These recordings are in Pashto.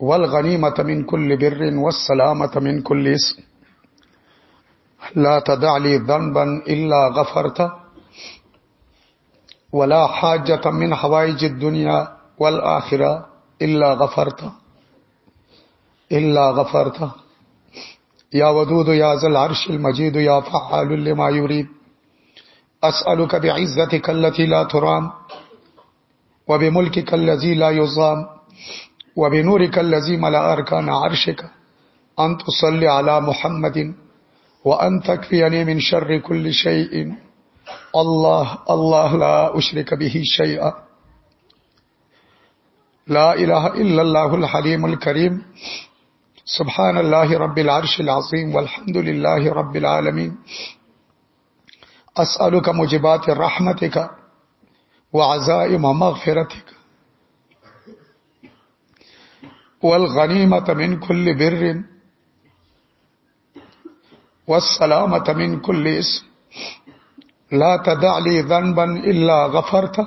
والغنيمة من كل بر والسلامة من كل اسم لا تدع لي ذنبا إلا غفرته ولا حاجة من حوائج الدنيا والآخرة إلا غفرته إلا غفرته يا ودود يا ذا العرش المجيد يا فعال لما يريد أسألك بعزتك التي لا ترام وبملكك الذي لا يظام وبنورك الذي ملأ أركان عرشك أن تصلي على محمد وأن تكفيني من شر كل شيء الله الله لا أشرك به شيئا لا إله إلا الله الحليم الكريم سبحان الله رب العرش العظيم والحمد لله رب العالمين أسألك مجبات رحمتك وعزائم مغفرتك والغنيمة من كل بر والسلامة من كل اسم لا تدع لي ذنبا إلا غفرته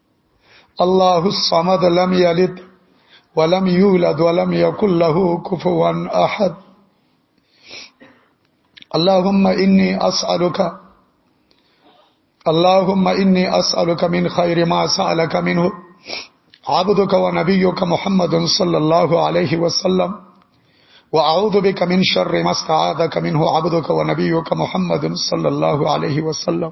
الله الصمد لم يلد ولم يولد ولم يكن له كفوا احد اللهم اني اسالك اللهم اني اسالك من خير ما سالك منه عبدك ونبيك محمد صلى الله عليه وسلم واعوذ بك من شر ما استعاذك منه عبدك ونبيك محمد صلى الله عليه وسلم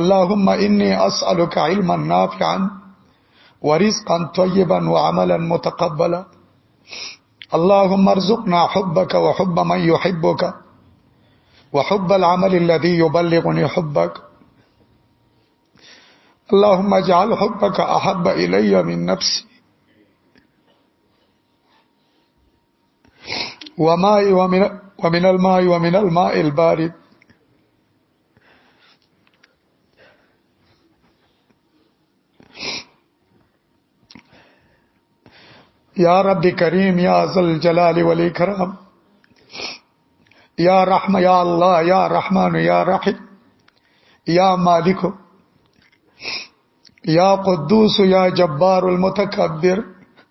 اللهم انی اسالک علما نافعا ورزقا طیبا وعملا متقبلا اللهم ارزقنا حبك وحب من يحبك وحب العمل الذي يبلغني حبك اللهم اجعل حبك احب الي من نفسي وماء ومن, ومن الماء ومن الماء البارد يا رب كريم يا ذا الجلال والإكرام يا رحم يا الله يا رحمن يا رحيم يا مالك يا قدوس يا جبار المتكبر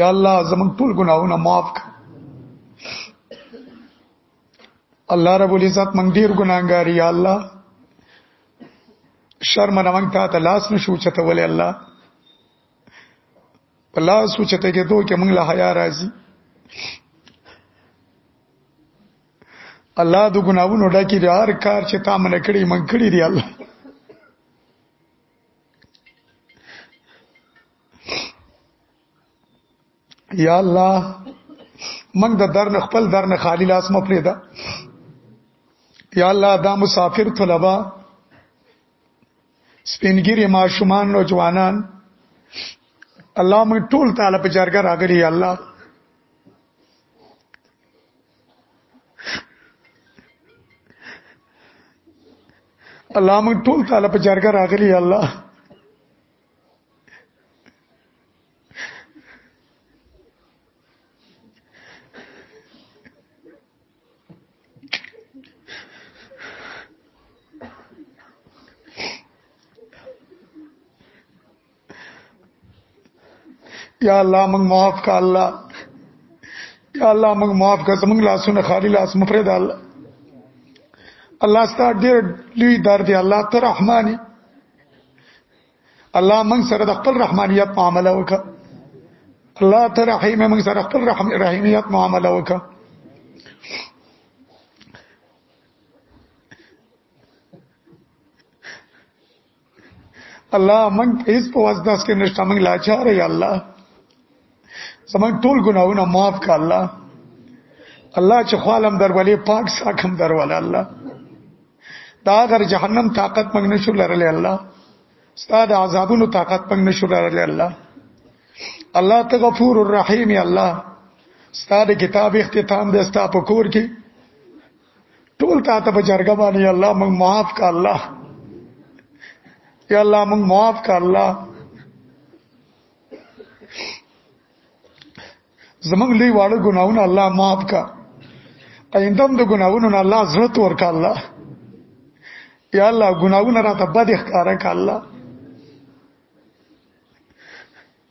یا الله زمون ټول ګناهونه معاف کړه الله رب العزت مونږ ډیر ګناګار یا الله شرم نه مونږ ته لاس نشو چته ولې الله الله سوچته کې دوه کې مونږ له حیا راځي الله د ګناوونو ډکې د هر کار چې تا منې کړی من کړی دی الله یا الله من د درن خپل درن خالی لاس مو پریدا یا الله دا مسافر طلبه سپینګری ماشومان نوجوانان الله موږ ټول تعالی په جرګه راغلي یا الله الله موږ ټول تعالی په جرګه راغلی الله یا الله موږ معاف کا الله یا الله موږ معاف کا زموږ لاسونه خالی لاس مفرد الله الله ستاسو ډیر لوی درد دی الله ته رحماني الله موږ سره د خپل رحمانيت معامله وکړه الله ته رحیم موږ سره خپل رحم رحیمیت معامله وکړه الله من هیڅ په واس داس کې نشته موږ لاچار یا الله زموږ ټول ګناهونه معاف کړه الله الله چې خالم درولې پاک ساکم درولې الله دا غر جهنم طاقت موږ نشو لرلې الله ستاد عذابونو طاقت موږ نشو لرلې الله الله ته غفور الرحیم یا الله ستاد کتاب اختتام دې ستا په کور کې ټول تا ته په جرګه باندې الله موږ معاف کا الله یا الله موږ معاف کا الله زمنګ لوی واړه ګناونه الله معاف کا ایندم د ګناونو نه الله زړه تور کا الله یا الله ګناونه راته بد ښکارا کا الله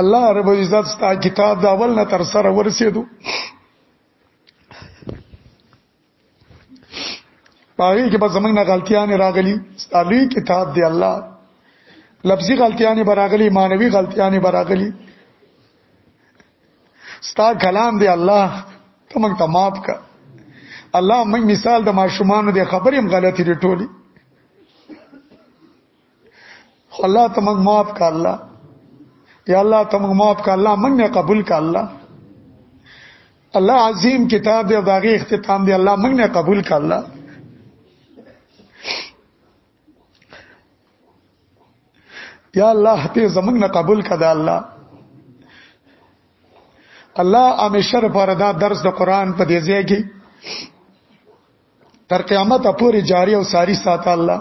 الله رب عزت ستا کتاب دا اول نه تر سره ورسېدو پاره کې به زمنګ نه غلطیاں راغلي ستالوی کتاب دی الله لفظي غلطیاں براغلي مانوي غلطیاں براغلي ستا کلام دی الله ته موږ ته معاف کا الله موږ مثال د ماشومان د خبرې هم غلطي ټولي الله ته موږ معاف کا الله یا الله ته موږ معاف کا الله موږ قبول کا الله الله عظیم کتاب دی او داغه اختتام دی الله موږ نه قبول کا الله یا الله ته زمنګ نه قبول کړه الله الله امیشر پر دا درس د قران په دې ځای کې تر قیامت پورې جاری او ساری ساته الله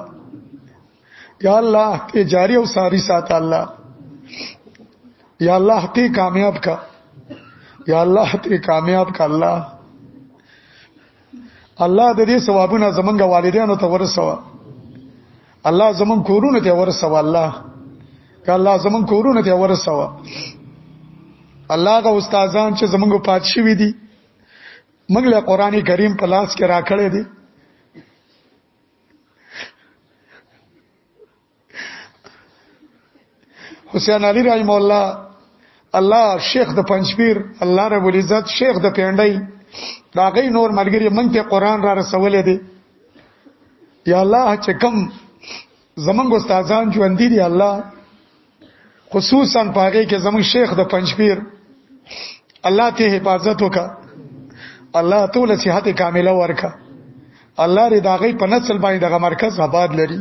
یا الله ته جاری او ساری ساته الله یا الله ته کامیاب کا یا الله ته کامیاب کا الله الله د دې ثوابونه زمونږ والدینو ته ورسوه الله زمونږ کورونه ته ورسوه الله که الله زمونږ کورونه ته ورسوه الله غو استادان چې زمونږ پات شوی دي موږ له قران کریم په لاس کې راکړې دي حسین علی رحم الله الله شیخ د پنځپیر الله رب العزت شیخ د پیندای دا غي نور مرګري مونږ ته قران را رسولې دي یا الله چې کم زمنګ استادان ژوند دي الله خصوصا پاګه کې زمون شیخ د پنځپیر الله ته حفاظت وکا الله تعالی صحت کامله ورکا الله ری داغه په نسل باندې دغه مرکز آباد لري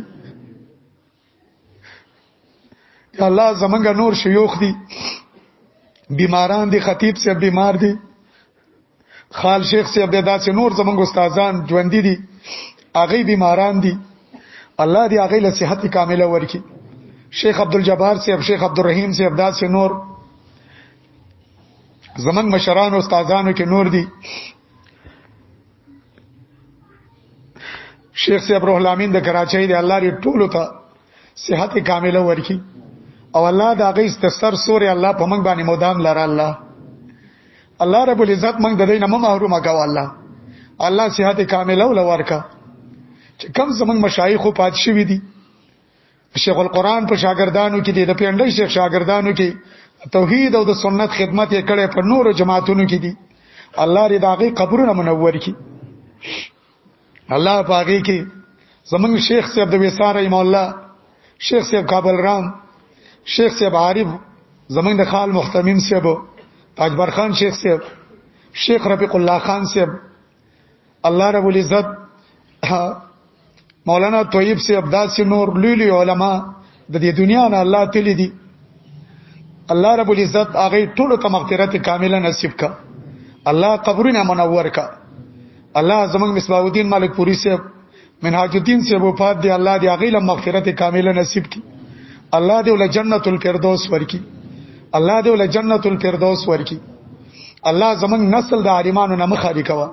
یا الله زمونږ نور شيوخ دي بیماران دي خطیب سے بیمار دي خال شیخ صاحب د داسې نور زمونږ استادان ژوند دي هغه بیماران دي الله دې هغه له صحت کامله ورکړي شیخ عبد الجبار صاحب شیخ عبد الرحیم صاحب داسې نور زمنګ مشران او استادانو کې نور دي شیخ صاحب روح الامین د کراچۍ دی الله دې ټولو ته صحت کامله ورکړي او الله دا غي استثر سوري الله په موږ باندې مدام لره الله الله رب العزت موږ د دې نه محروم کاوه الله الله صحت کامله ول ورکا چې کم زمنګ مشایخ او پات شوی دي شیخ القرآن په شاګردانو کې دي د پیندې شیخ شاګردانو کې توحید او د سنت خدمت یې کړې په نورو جماعتونو کې دي الله دې داغه قبرونه منور کړي الله پاګه کې زمنګ شیخ صاحب د وسار رحم الله شیخ صاحب کابل رام شیخ صاحب عارف زمنګ د خال محتمم صاحب اکبر خان شیخ صاحب شیخ رفیق الله خان صاحب الله رب العزت مولانا طیب صاحب داسې نور لوی لوی علما د دې دنیا نه الله تلی دی الله رب العزت هغه ټول ته مغفرت کامله نصیب کا الله قبرنا منور کا الله زمنګ مصباح الدین مالک پوری سے منهاج الدین سے وفات دی الله دی هغه له مغفرت کامله نصیب کی الله دی ول جنت الفردوس ورکی الله دی ول جنت الفردوس ورکی الله زمنګ نسل د عالمانو نه مخالي کوا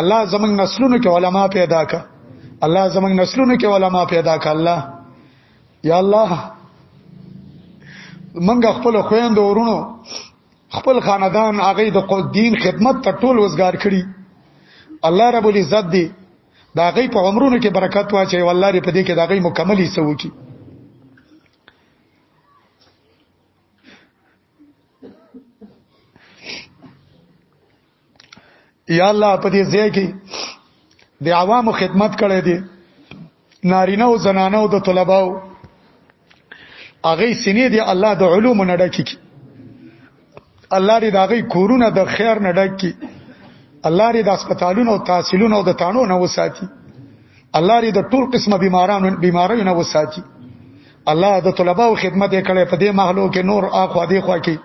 الله زمنګ نسلونو کې علما پیدا کا الله زمنګ نسلونو کې علما پیدا کا الله یا الله منګه خپل خويند ورونو خپل خاندان هغه د دین خدمت ته ټول وزګار کړي الله رب العزت دی دا غي په عمرونو کې برکت واچي والله دې په دې کې دا غي مکملي سوو کی یا الله په دې ځای کې د عوامو خدمت کړي دي نارینه او زنانه او د طلباو هغه سینې دی الله د علوم نه ډکی کی الله دې داغي کورونه د خیر نه ډک کی الله دې د هسپتالونو او تحصیلونو او د تانو نه وساتي الله دې د ټول قسمه بیمارانو بیمارۍ نه وساتي الله د طلباو خدمت یې کړې په دې محلو کې نور اخو دې خو کې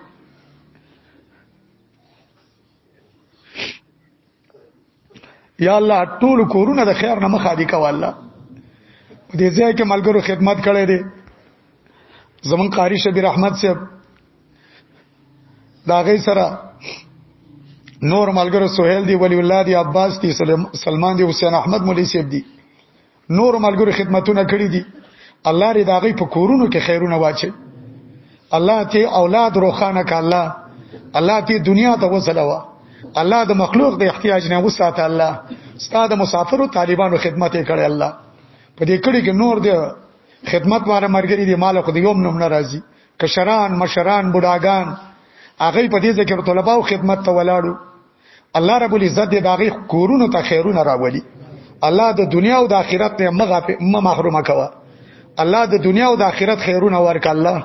یا الله ټول کورونه د خیر نه مخه دي کوه الله په دې ځای کې ملګرو خدمت کړي دي زمون قاری شبی رحمت صاحب دا غي سره نور ملګرو سہیل دی ولی الله دی عباس دی سلمان دی حسین احمد مولوی صاحب دی نور ملګرو خدمتونه کړی دي الله ری داغي په کورونو کې خیرونه واچي الله ته اولاد روخانه ک الله الله ته دنیا ته وسلوا الله د مخلوق د احتیاج نه وساته الله ستاد مسافرو طالبانو خدمت کړي الله په دې کړي کې نور دی خدمت واره مرګري دی مال خو دی یوم نوم ناراضي کشران مشران بډاګان هغه په دې ذکر طلباو خدمت ته ولاړو الله رب العزت دې داغي کورونو ته خیرونه راولي الله د دنیا او د آخرت نه مغه محرومه کوا الله د دنیا او د آخرت خیرونه ورک الله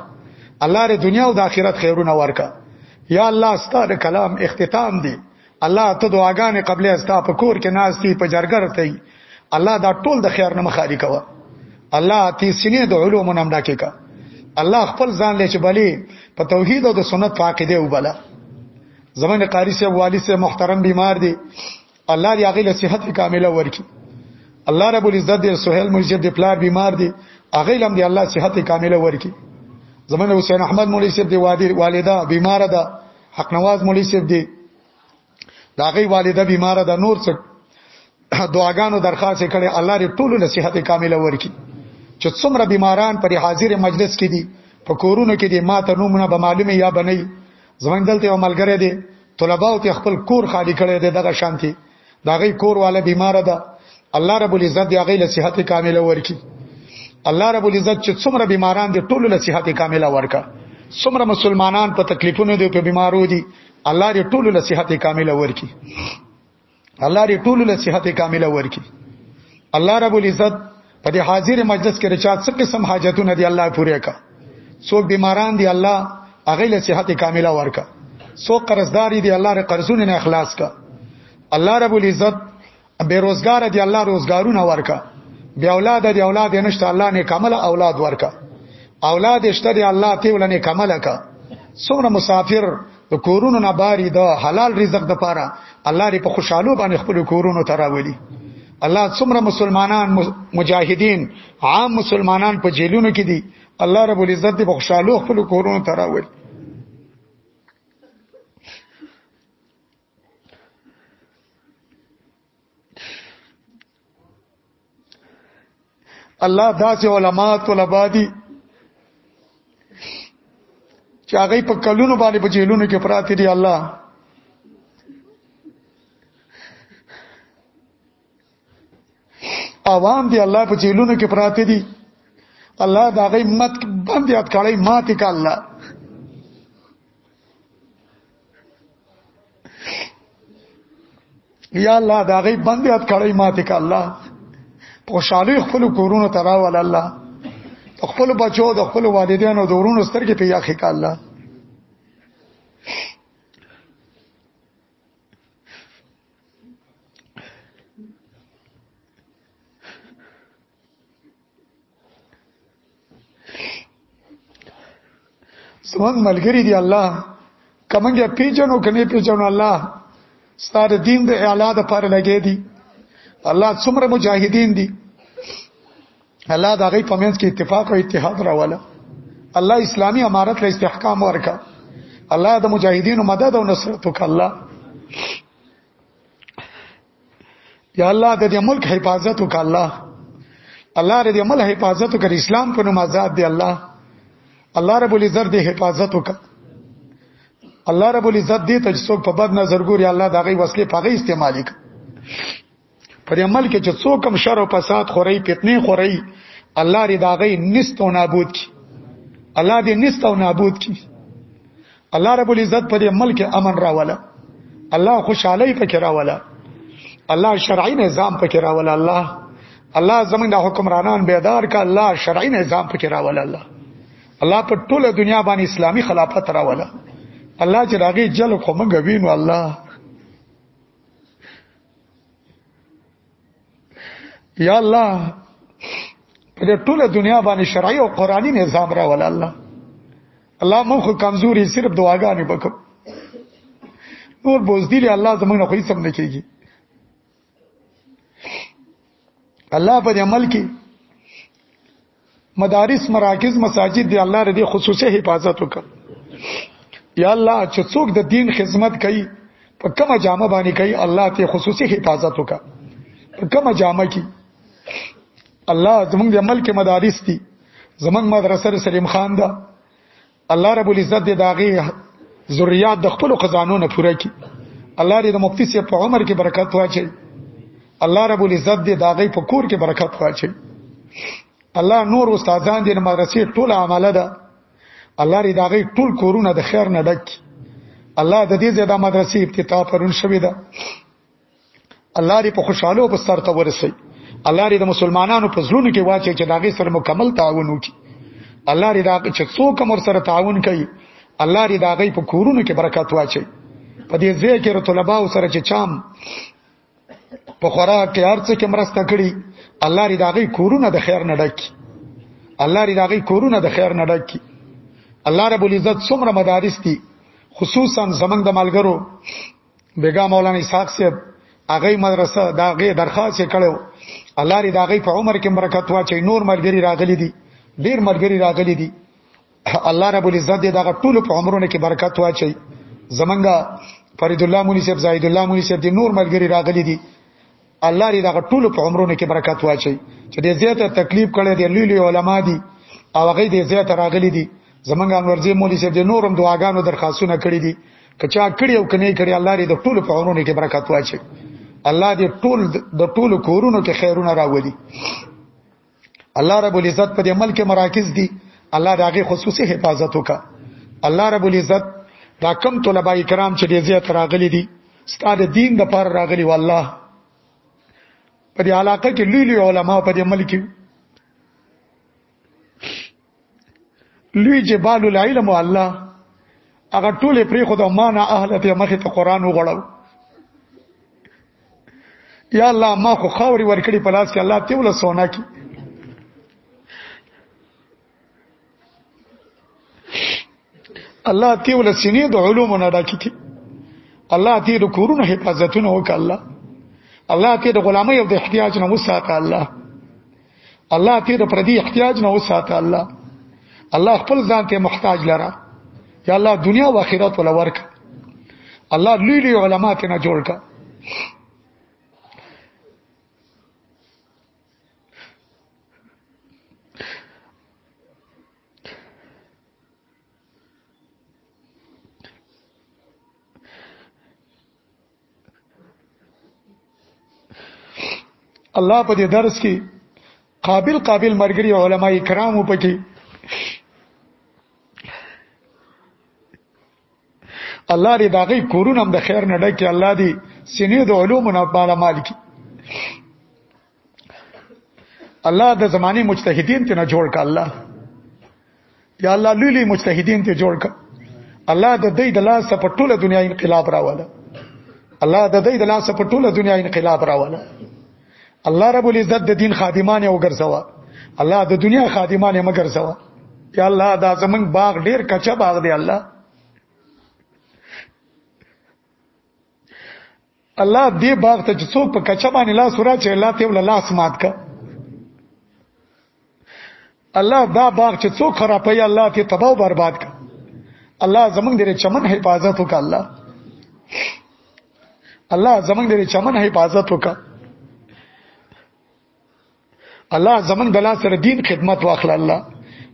الله د دنیا او د آخرت خیرونه ورک یا الله ستاره کلام اختتام دی الله ته دعاګانې قبلې استا په کور کې ناشتي په جرګر ته الله دا ټول د خیر نه مخالي کوه الله تی سینې د علوم نام ډکه کا الله خپل ځان لچ بلی په توحید او د سنت په عقیده وبله زمنګ قاری سے والی سے محترم بیمار دی الله دې هغه له صحت کامله ورکړي الله رب العزت دې سہیل مرشد دې پلار بیمار دی هغه لم دې الله صحت کامله ورکړي زمنګ حسین احمد مولوی صاحب دې وادي والده بیمار ده حق نواز مولوی صاحب دې دا غي والده بیمار ده نور څه دعاګانو درخواست کړي الله دې ټول له صحت کامله ورکړي چې څومره بیماران پر حاضر مجلس کې دي په کورونو کې دي ماته نومونه به معلومه یا بنئ زمنګ دلته یو ملګری دی طلباو ته خپل کور خالی کړي دی دغه شانتي دغه کور والا بیمار ده الله رب العزت دی هغه له صحت کامله ورکړي الله رب العزت چې څومره بیماران دي ټول له صحت کامله ورکړي څومره مسلمانان په تکلیفونو دي په بیمارو دي الله دې ټول له صحت کامله ورکړي الله دې ټول له صحت کامله ورکي الله رب العزت په دې حاضر مجلس کې رچا څه قسم حاجتونه دي الله پوره کا څوک بیماران دي الله هغه له صحت کامله ورکا څوک قرضداري دي الله ر قرضونه نه اخلاص کا الله رب العزت بیروزګار دي الله روزګارونه ورکا بیا اولاد دي اولاد نشته الله نه کامل اولاد ورکا اولاد شته دي الله ته ولنه کامل کا څومره مسافر د کورونو نه باري د حلال رزق د پاره الله دې په خوشحالو باندې خپل کورونو ته راولي الله څومره مسلمانان مجاهدین عام مسلمانان په جیلونو کې دي الله رب العزت دې په خوشحالو خپل کورونو ته راولي الله داسې علما طلبا دي چې هغه په کلونو باندې په جیلونو کې پراته دي الله عوام دی الله په جیلونو کې پراته دي الله دا غي مت باندې اتکړی ماته کا الله یا الله دا غي بندې ات کړی ماته ک الله خوشالي خپل کورونو ترا ول الله خپل بچو د خپل والدینو د ورونو سترګې په یاخې ک الله زمون ملګری دی الله کمنګه پیجنو کني پیجنو الله ستاره دین د اعلی د پر لګې دی الله څومره مجاهدین دي الله دا غي پمنس کې اتفاق او اتحاد راواله الله اسلامی امارت له استحکام ورکا الله د مجاهدینو مدد او نصرت وکړه الله یا الله د دې ملک حفاظت وکړه الله الله دې ملک حفاظت وکړه اسلام په نوم آزاد دی الله الله رب العزت دې حفاظت وکړه الله رب العزت دې ته څوک په بد نظر ګوري الله دا غي وسلې په غي استعمالي پر عمل کې چې څوک هم شر او فساد خوري فتنه خوري الله دې دا غي نست او نابود کی الله دې نست او نابود کی الله رب العزت په دې ملک امن راولا الله خوشحالي پکې راولا الله شرعي نظام پکې راولا الله الله زمونږ د حکمرانان بیدار کا الله شرعي نظام پکې راولا الله الله په ټوله دنیا باندې اسلامي خلافت راولا الله چې راغی جل خو مونږ وینو الله یا الله په ټوله دنیا باندې شرعي او قرآني نظام راول الله الله مخ کمزوري صرف دعاګانې وکړ نور بوزدلی الله زمونږ نه خو هیڅ نه کیږي الله په عمل کې مدارس مراکز مساجد دی الله دې خصوصي حفاظت وکړ یا الله چې څوک د دین خدمت کوي په کومه جامه باندې کوي الله ته خصوصي حفاظت وکړه په کومه جامه کې الله زمونږ د ملک مدارس دي زمونږ مدرسه سلیم خان ده الله رب العزت دې داغه ذریات د خپل خزانو نه پوره کړي الله دې د مفتی سي په عمر کې برکت واچي الله رب العزت دې داغه په کور کې برکت واچي الله نور استادان دې مدرسې ټول عمله ده الله دې داغه ټول کورونه د خیر نه ډک الله د دې زیاده مدرسې افتتاح پرون شوې ده الله دې په خوشاله او بستر ته ورسي الله دې د مسلمانانو په زړونو کې واچي چې داغه سره مکمل تعاون وکړي الله دې دا چې څوک مر سره تعاون کوي الله دې داغه په کورونو کې برکت واچي په دې ځای کې طلباء سره چې چام په خوراک کې هرڅه کې مرسته کړي الله دې داغه کورونه د خیر نه ډکي الله دې داغه کورونه د خیر نه ډکي الله رب العزت څومره مدارس دي خصوصا زمنګ د مالګرو بیګا مولانا اسحاق صاحب هغه مدرسه دا غي درخواست کړو الله ری دا غي په عمر کې برکت واچي نور مرګري راغلي دي ډیر مرګري راغلي دي الله رب العزت دې دا ټول په عمرونه کې برکت واچي زمنګا فرید الله مولوی صاحب زاید الله مولوی صاحب دې نور مرګري راغلي دي الله دې دغه ټول په عمرونو کې برکت واچي چې دې زیاته تکلیف کړي دې لوی لوی علما دي او هغه دې زیاته راغلي دي زمونږ انورزي مولوی صاحب دې نورم دعاګانو درخواستونه کړې دي کچا کړي او کني کړي الله دې د ټول په عمرونو کې برکت واچي الله دې ټول د ټول کورونو کې خیرونه راولي الله رب العزت په دې ملک مراکز دي الله داغه خصوصي حفاظت وکا الله رب العزت دا کم طلبه کرام چې دې زیات راغلي دي ستاد دین د پر راغلي والله په دې علاقه کې لوی لوی علما په دې ملک لوی جبال العلم الله هغه ټوله پری خو د معنا اهل ته مخه ته قران وغړل یا الله ما خو خاوري ورکړي په لاس کې الله ته ول سونا کی الله تی ول سینې د علوم نه ډاکی کی الله تی د کورونو حفاظتونه وک الله الله تی د غلامۍ او د احتیاج نه وساته الله الله تی د پردي احتیاج نه وساته الله الله خپل ځان ته محتاج لره یا الله دنیا او آخرت ول ورک الله لوی لوی علما ته نه جوړ کا الله په دې درس کې قابل قابل مرګري علما کرام پکې الله دې داغي کورونه هم د خیر نه ډکه الله دې سینې د علوم نه بالا مالکی الله د زماني مجتهدین ته نه جوړ ک الله یا الله لولي مجتهدین ته جوړ ک الله د دې د لاس په ټوله دنیا انقلاب راوله الله د دې د لاس په ټوله دنیا انقلاب راوله الله رب العزت د دین خادمان او ګرځوا الله د دنیا خادمان یې مګرځوا یا الله دا زمنګ باغ ډیر کچا باغ دی الله الله دې باغ ته چې څوک په کچا باندې لاس وراچي الله ته ول لاس مات کا الله دا باغ چې څوک خرابې الله ته تباہ او برباد کا الله زمونږ دې چمن حفاظت وکړه الله الله زمونږ دې چمن حفاظت وکړه الله زمنګ د لاس سره دین خدمت واخله الله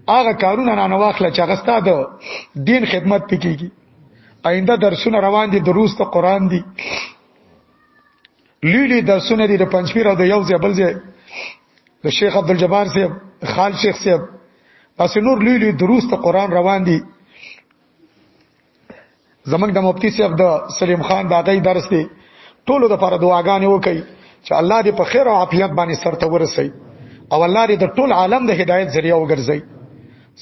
هغه کارونه نه نه واخله چې هغه ستاسو دین خدمت پکېږي آینده درسونه روان دي دروس ته قران دي لیلی درسونه دي د پنځپیر او د یو ځای بل ځای د شیخ عبد الجبار صاحب خال شیخ صاحب پس نور لیلی دروس ته قران روان دي زمنګ د مفتی صاحب د سلیم خان دا غي درس دی ټولو د پر دعاګانې وکي چې الله دې په خیر او عافیت باندې سرته ورسي او الله دې د ټول عالم د هدایت ذریعہ وګرځي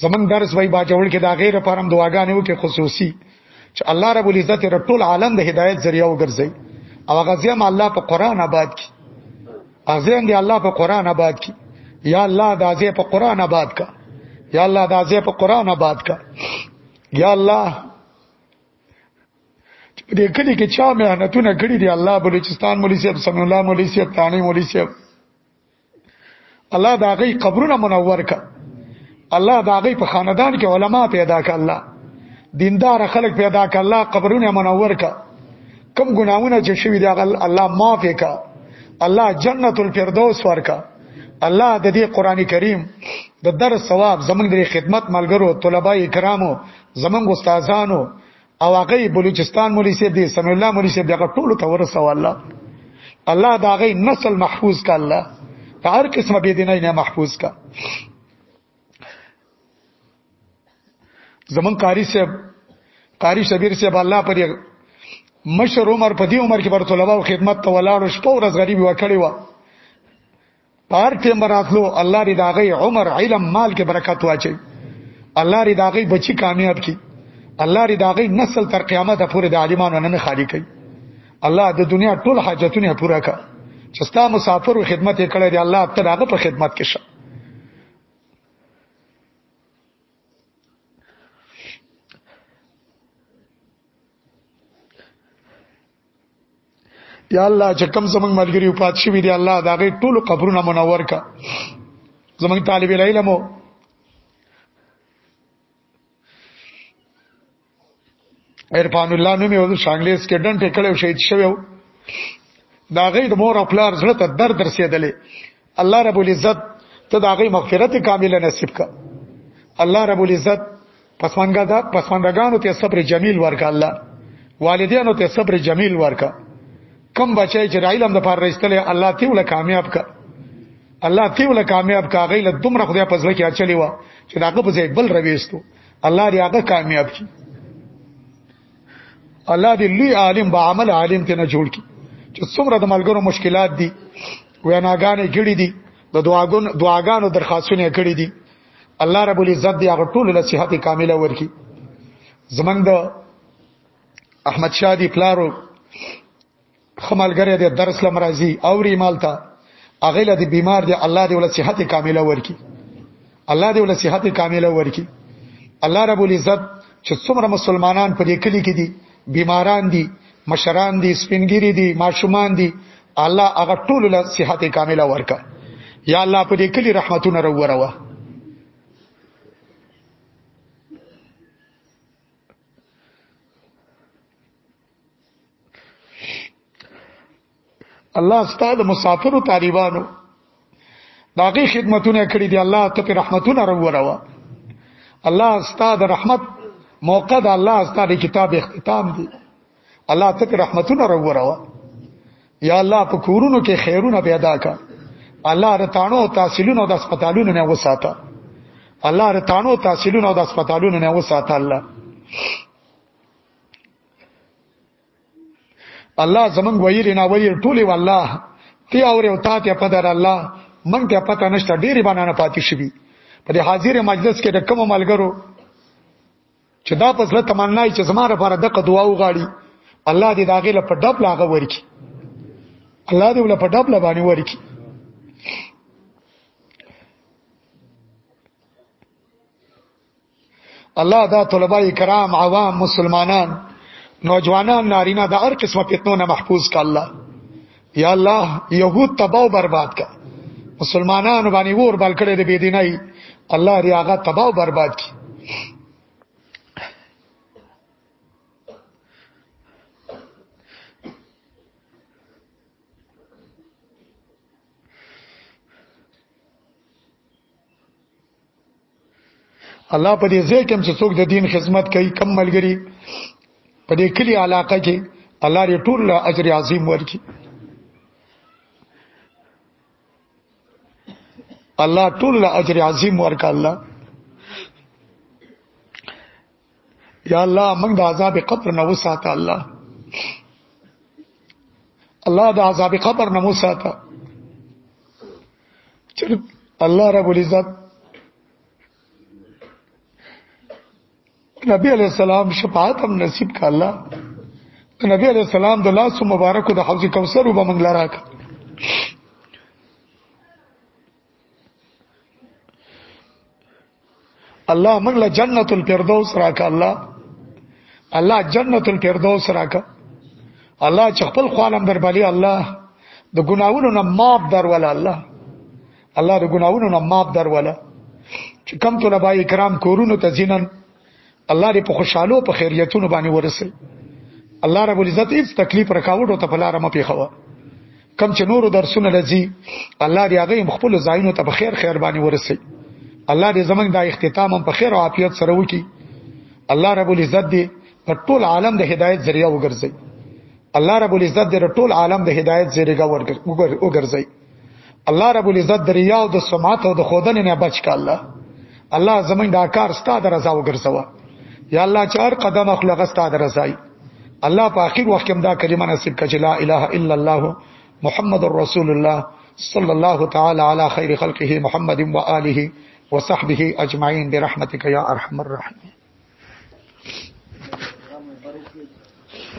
زمنګ درس وای با جوړ کې دا غیر پرم دعاګانې وکي خصوصي چې الله رب العزت د ټول عالم د هدایت ذریعہ وګرځي او غزیا ما الله په قران آباد کی ازین دی الله په قران آباد کی یا الله د ازې په قران آباد کا یا الله د ازې په قران آباد کا یا الله دې کلی کې چا مهنتونه کړې دي الله بلوچستان مولوی صاحب سم الله مولوی صاحب تانی مولوی صاحب الله دا غي قبرونه منور ک الله دا غي په خاندان کې علما پیدا ک الله دیندار خلک پیدا ک الله قبرونه منور ک کم ګناونه چې شوی دی الله معاف ک الله جنت الفردوس ورکا الله د دې قران کریم د در ثواب زمونږ د خدمت ملګرو طلبه کرامو زمونږ استادانو او هغه بلوچستان مولوی صاحب دی سمع الله مولوی صاحب دغه ټولو ته ورسو الله الله دا غي نسل محفوظ کا الله هر قسمه بيدینه نه محفوظ کا زمون قاری صاحب قاری شبیر صاحب الله پر مشر عمر په دې عمر کې پر طلباء او خدمت ته ولاړو شپه ورځ غریب وکړي و پار ټیم براتلو الله دې داغه عمر علم مال کې برکت واچي الله دې داغه بچي کامیاب کړي الله دې داغه نسل تر قیامت پورې د عالمانو نه خالی کړي الله د دنیا ټول حاجتونه پوره کړي چې ستا مسافر او خدمت یې کړی دی الله ته هغه په خدمت کې شه یا الله چې کم زمنګ ملګری او پات شي دی الله دا غي ټول قبرونه منور کا زمنګ طالب العلم عرفان الله نومي او شانګلیس کې ډن ټکلو شهید شوو دا غي د مور او پلار زړه ته درد رسیدلې الله رب العزت ته دا غي مغفرت کامله نصیب کړه الله رب العزت پسمانګه دا پسمانګانو ته صبر جمیل ورکا الله والدینو ته صبر جمیل ورکا کم بچای چې رایلم د پاره رښتله الله تی ول کامیاب کا الله تی ول کامیاب کا غیله دومره خدای په ځل کې اچلی و چې داغه په ځای بل رويستو الله دې هغه کامیاب کړي الله دې لوی عالم با عمل عالم ته نه جوړ کړي چې څومره د ملګرو مشکلات دي ویناګانې جوړې دي د دعاګون دعاګانو درخواستونه کړې دي الله رب العزت دې هغه ټول له صحت کامله ورکړي زمنګ د احمد شادي پلارو خملګری د درس لمرازي او ریمالتا اغه له دې بیمار دی الله دې ول صحت کامله ورکي الله دې ول صحت کامله ورکي الله رب العزت چې څومره مسلمانان په دې کلی کې دي بیماران دي مشران دي سپینګری دي ماشومان دي الله هغه ټول له صحت کامله ورکا یا الله په دې کلی رحمتونه وروره الله ستاسو مسافرو طالبانو داغي خدمتونه کړې دي الله ته رحمتونه وروړه الله ستاسو رحمت موقع د الله ستاسو کتاب اختتام دی الله ته رحمتونه وروړه یا الله په کورونو کې خیرونه پیدا کا الله رتانو تحصیلونو د هسپتالونو نه وساته الله رتانو تحصیلونو د هسپتالونو نه وساته الله الله زمون ویری نه ویری ټولی والله تی اور او تا ته پدر الله من ته پته نشته ډیری باندې نه پاتې شوی په دې حاضر مجلس کې د کوم ملګرو چې دا پس له تمنا چې زما لپاره دغه دعا وغاړي الله دې داغه له په ډب لاغه ورکی الله دې ول په ډب لا باندې ورکی الله دا طلبه کرام عوام مسلمانان نوجوانان نارینه د هر قسمه فتنو نه محفوظ ک الله یا الله يهود تباہ برباد کا مسلمانان باندې ور بل کړي د بيدینای الله ری هغه تباہ برباد کی الله په دې ځای کې چې څوک د دین خدمت کوي کم ملګری په دې کلی علاقه کې الله دې ټول له اجر عظیم ورکړي الله ټول له اجر عظیم ورکړي الله یا الله موږ د عذاب قبر نه وساته الله الله د عذاب قبر نه وساته چې الله رب العزت نبی علیہ السلام شفاعت هم نصیب کا الله نبی علیہ السلام د لاس مبارک د حوض کوثر وبمنګل راک الله موږ له جنت الفردوس راکا الله الله جنت الفردوس راکا الله چې خپل خوانم در باندې الله د ګناوونو نه ماف در ولا الله الله د ګناوونو نه ماف در ولا چې کم طلبه کرام کورونو ته زینن الله دې په خوشحالو په خیریتونو باندې ورسي الله رب العزت هیڅ تکلیف رکاوټ او تپلار مې پیښوه کم چې نورو درسونه لذي الله دې هغه هم خپل زاینو ته په خیر خیر باندې ورسي الله دې زمنګ دا اختتام هم په خیر او عافیت سره وکي الله رب العزت دې په ټول عالم د هدایت ذریعہ وګرځي الله رب العزت دې ټول عالم د هدایت ذریعہ وګرځي الله رب العزت د ریا او د سمعت او د خودنې نه بچ کا الله الله زمونږ دا کار ستا د رضا وګرځوا یا الله چې هر قدم اخلو غستا د رضای الله په اخر وخت کې دا کلمه نصیب کړي لا اله الا الله محمد رسول الله صلی الله تعالی علی خیر خلقه محمد و آله و صحبه اجمعین برحمتک یا ارحم الراحمین